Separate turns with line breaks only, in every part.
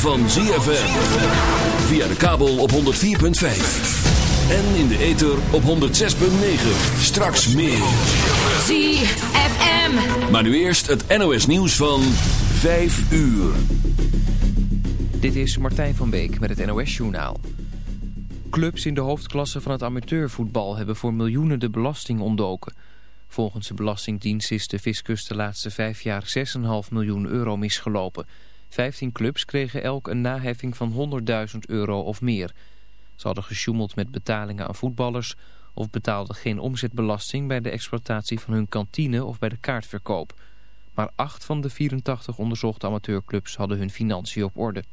van ZFM. Via de kabel op 104.5. En in de ether op 106.9. Straks meer.
ZFM.
Maar nu eerst het NOS nieuws van 5 uur.
Dit is Martijn van Beek met het NOS Journaal. Clubs in de hoofdklasse van het amateurvoetbal hebben voor miljoenen de belasting ontdoken. Volgens de Belastingdienst is de fiscus de laatste vijf jaar 6,5 miljoen euro misgelopen... 15 clubs kregen elk een naheffing van 100.000 euro of meer. Ze hadden gesjoemeld met betalingen aan voetballers... of betaalden geen omzetbelasting bij de exploitatie van hun kantine of bij de kaartverkoop. Maar acht van de 84 onderzochte amateurclubs hadden hun financiën op orde.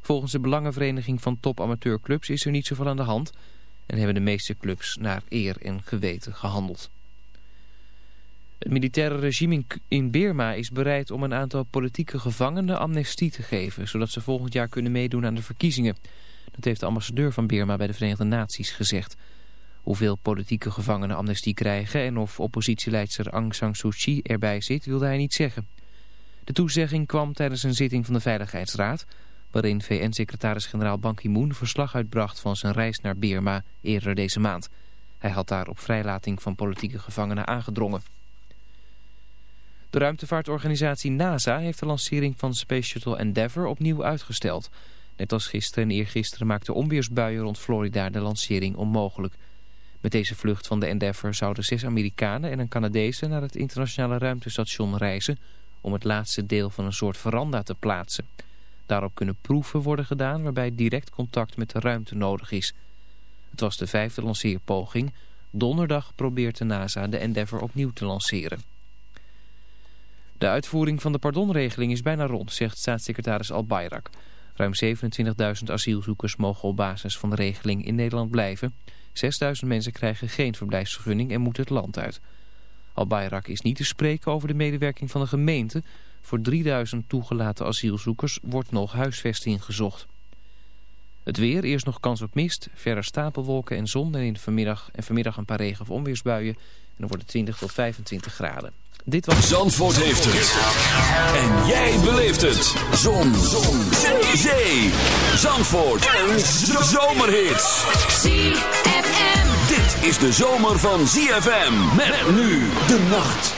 Volgens de Belangenvereniging van Top Amateurclubs is er niet zoveel aan de hand... en hebben de meeste clubs naar eer en geweten gehandeld. Het militaire regime in Birma is bereid om een aantal politieke gevangenen amnestie te geven, zodat ze volgend jaar kunnen meedoen aan de verkiezingen. Dat heeft de ambassadeur van Birma bij de Verenigde Naties gezegd. Hoeveel politieke gevangenen amnestie krijgen en of oppositieleidster Aung San Suu Kyi erbij zit, wilde hij niet zeggen. De toezegging kwam tijdens een zitting van de Veiligheidsraad, waarin VN-secretaris-generaal Ban Ki-moon verslag uitbracht van zijn reis naar Birma eerder deze maand. Hij had daar op vrijlating van politieke gevangenen aangedrongen. De ruimtevaartorganisatie NASA heeft de lancering van Space Shuttle Endeavour opnieuw uitgesteld. Net als gisteren en eergisteren maakten onweersbuien rond Florida de lancering onmogelijk. Met deze vlucht van de Endeavour zouden zes Amerikanen en een Canadese naar het internationale ruimtestation reizen om het laatste deel van een soort veranda te plaatsen. Daarop kunnen proeven worden gedaan waarbij direct contact met de ruimte nodig is. Het was de vijfde lanceerpoging. Donderdag probeert de NASA de Endeavour opnieuw te lanceren. De uitvoering van de pardonregeling is bijna rond, zegt staatssecretaris Al-Bayrak. Ruim 27.000 asielzoekers mogen op basis van de regeling in Nederland blijven. 6000 mensen krijgen geen verblijfsvergunning en moeten het land uit. Al-Bayrak is niet te spreken over de medewerking van de gemeente. Voor 3000 toegelaten asielzoekers wordt nog huisvesting gezocht. Het weer, eerst nog kans op mist, verder stapelwolken en zon en in de vanmiddag en vanmiddag een paar regen- of onweersbuien. En dan wordt het 20 tot 25 graden. Dit was...
Zandvoort heeft het. En jij beleeft het. Zon. zon. Zee. Zee. Zandvoort. Een zomerhit. ZFM. Dit is de zomer van ZFM. Met nu de nacht.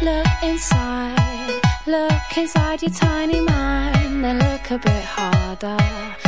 Look inside. Look inside your tiny mind. Then look a bit harder.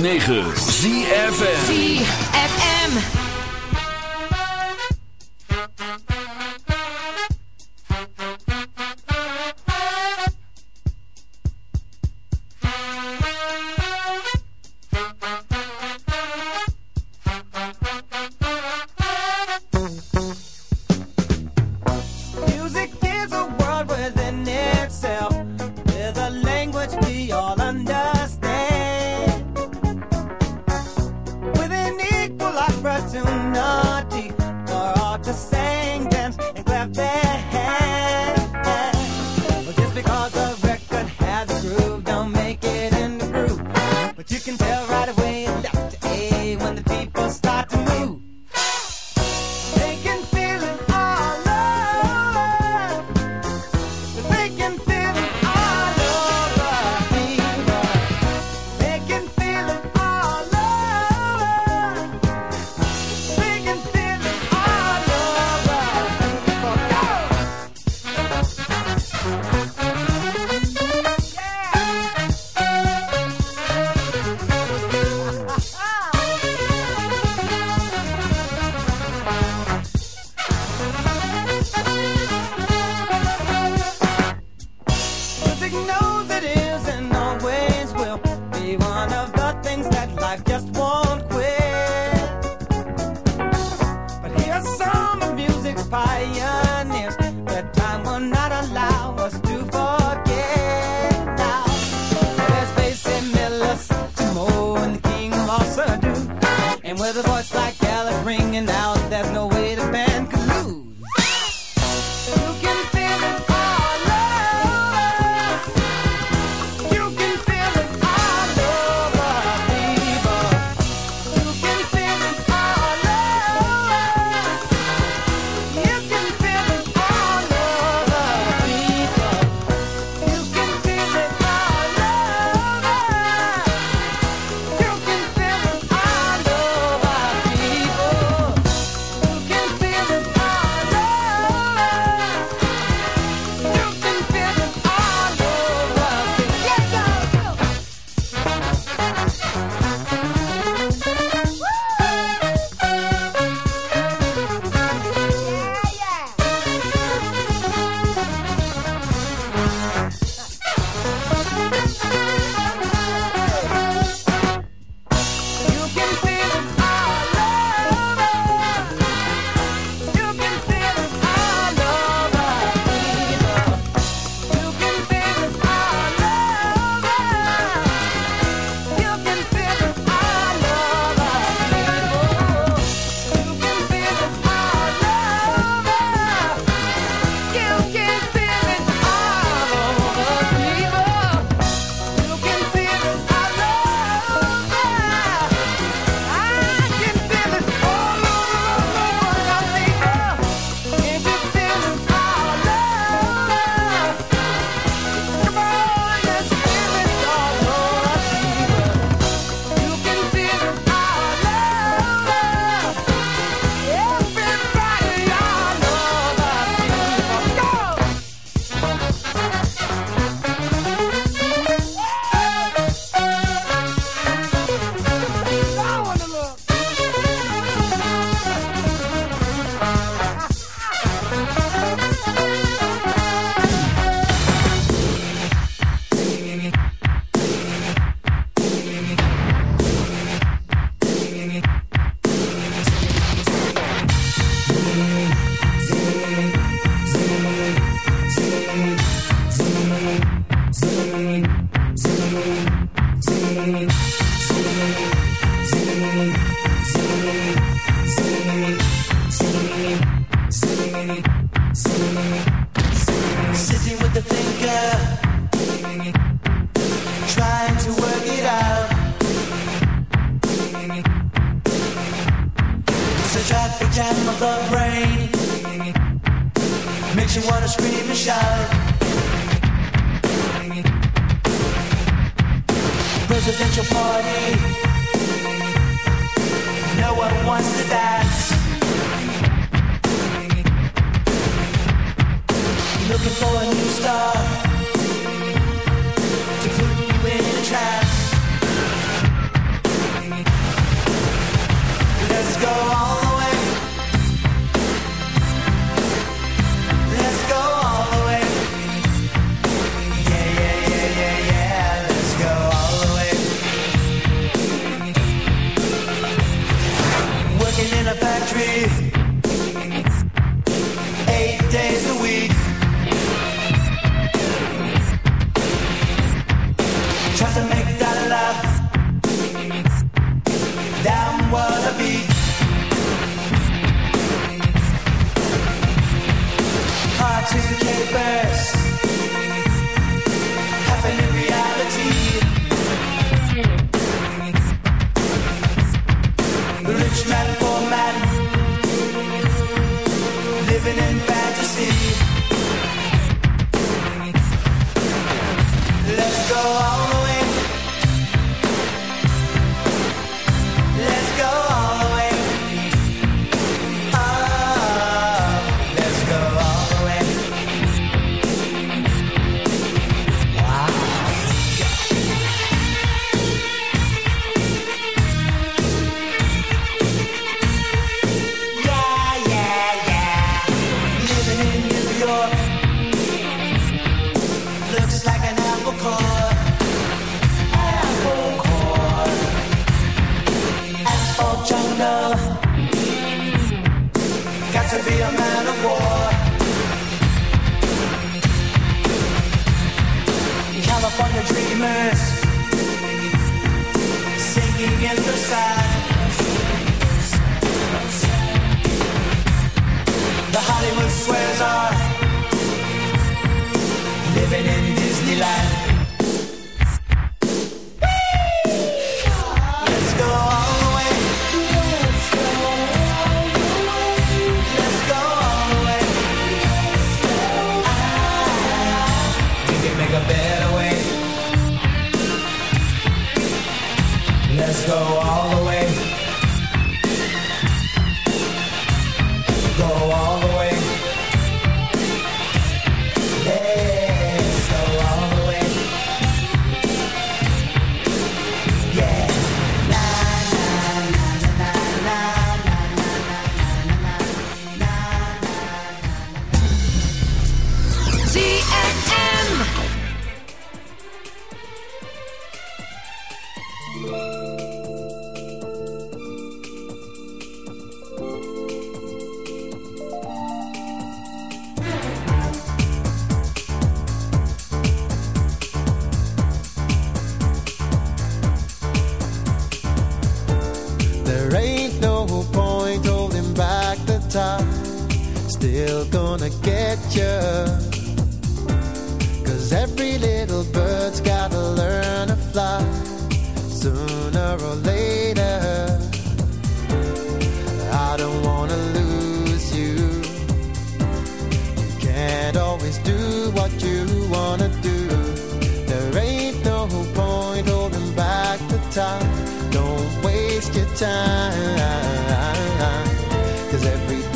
106.9 ZFM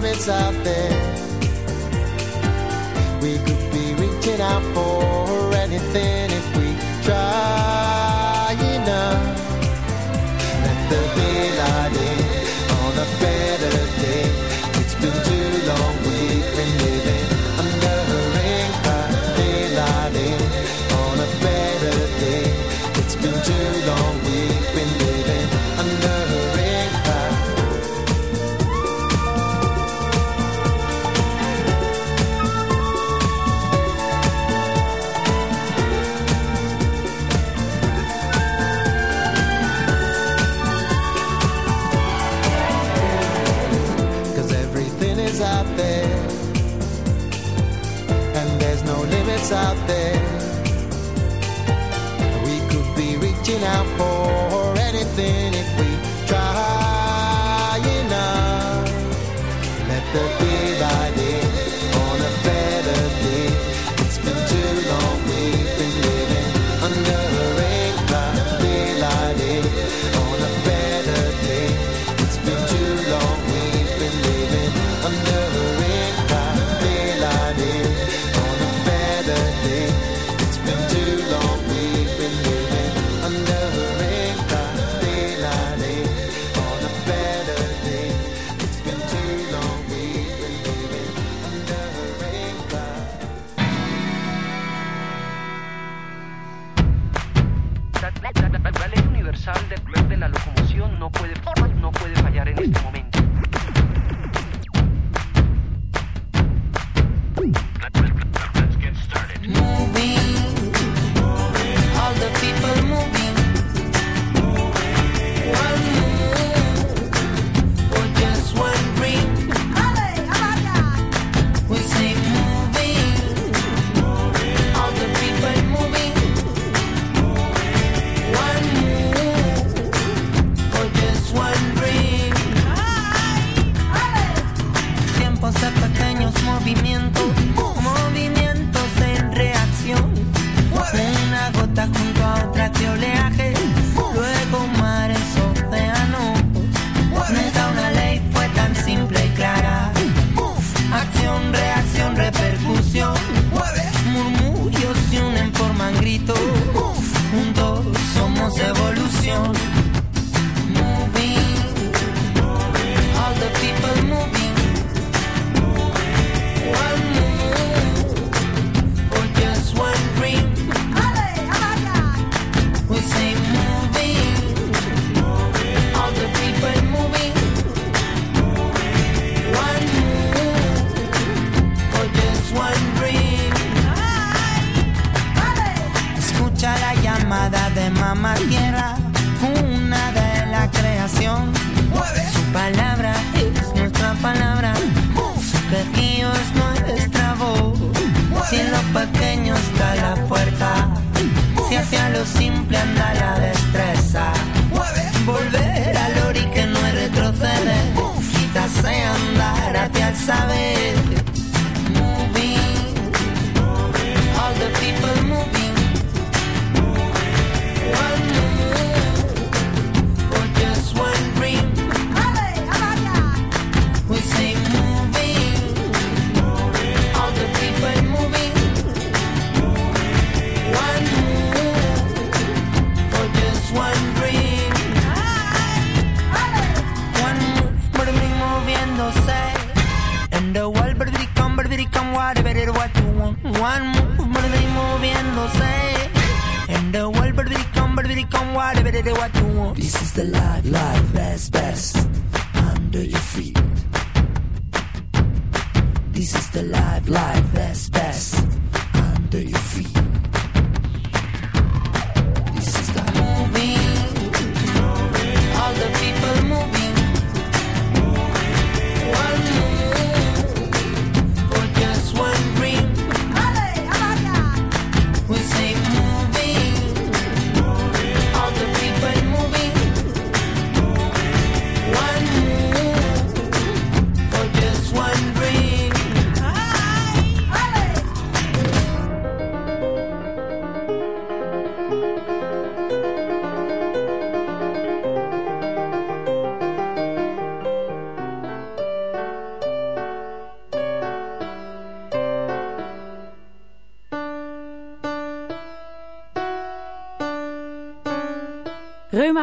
limits out there. We could be reaching out for anything if we try enough. Let the daylight in on the bed.